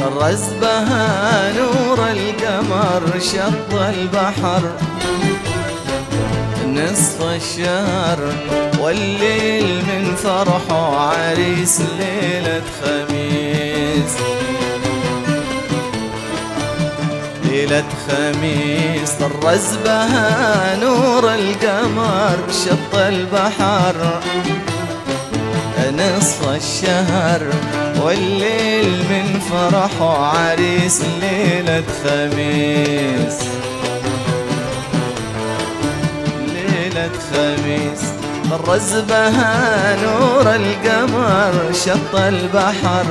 طرز بها نور القمر شط البحر. نصف الشهر والليل من فرحه عريس ليلة خميس. ليلة خميس طرز بها نور القمر شط البحر. نصف الشهر والليل من فرحه عريس ليلة خميس. ليلة خميس. برز بها نور القمر شط البحر.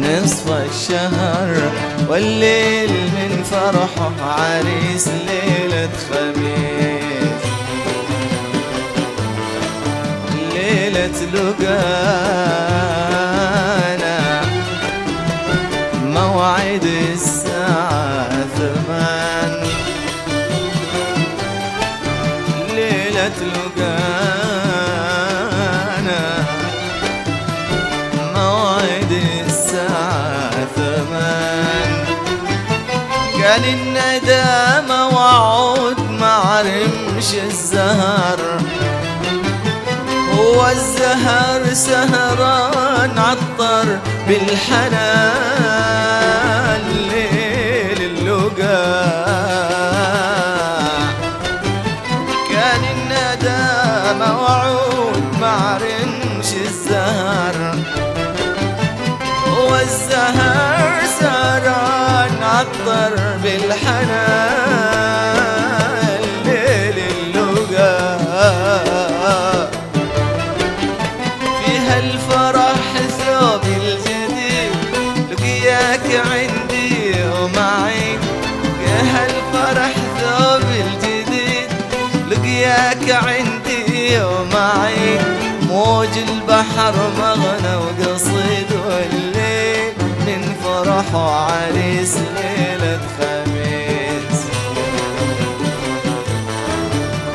نصف الشهر والليل من فرحه عريس ليلة خميس. لقانا. موعد الساعة ثمان. ليلة لقانا. موعد الساعة ثمان. قال الندامة وعود مع رمش الزهر. هو الزهر سهران عطر بالحنان ليل اللقاء كان الندامة وعود مع رمش الزهر. هو الزهر سهران عطر بالحنان لقياك عندي ومعي موج البحر مغنى وقصيد والليل من فرحه عريس ليلة خميس.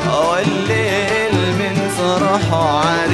والليل من فرحه عريس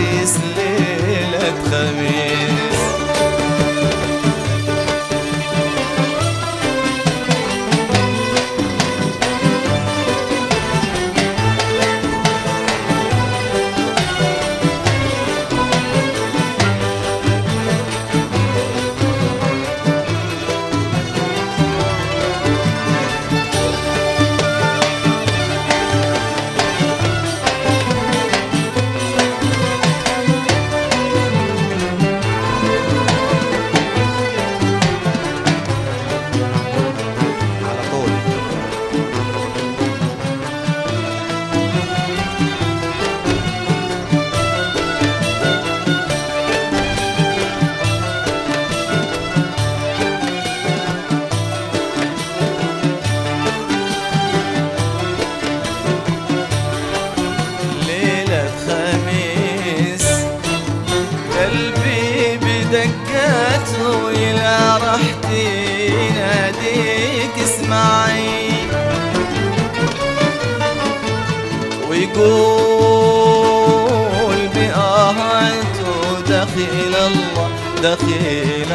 دخيل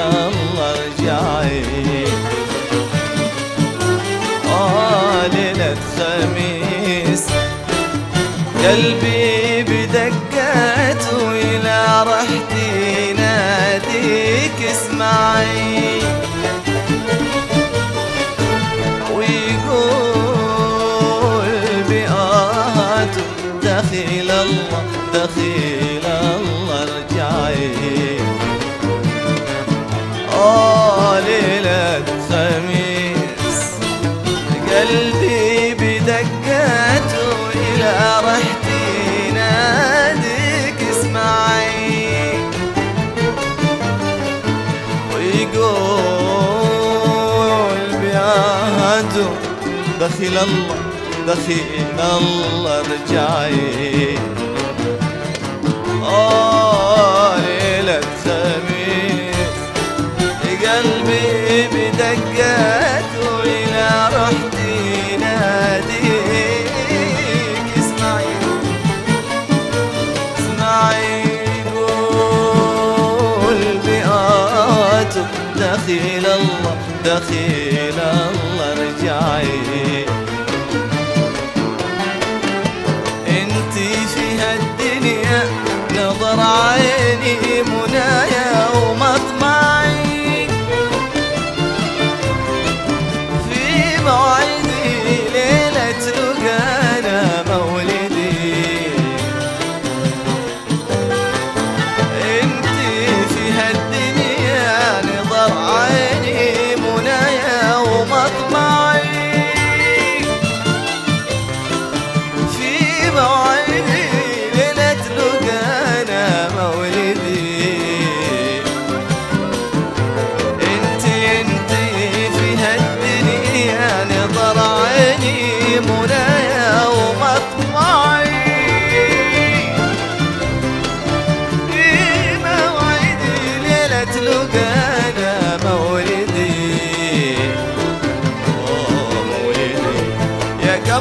دخيل الله دخيل الله رجعي. آه خميس قلبي رحتي ناديك. اسمعي اسمعي بآته دخل اسمعي عيني منايا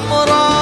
أمرا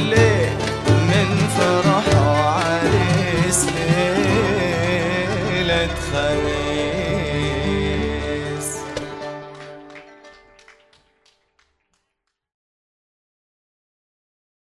والليل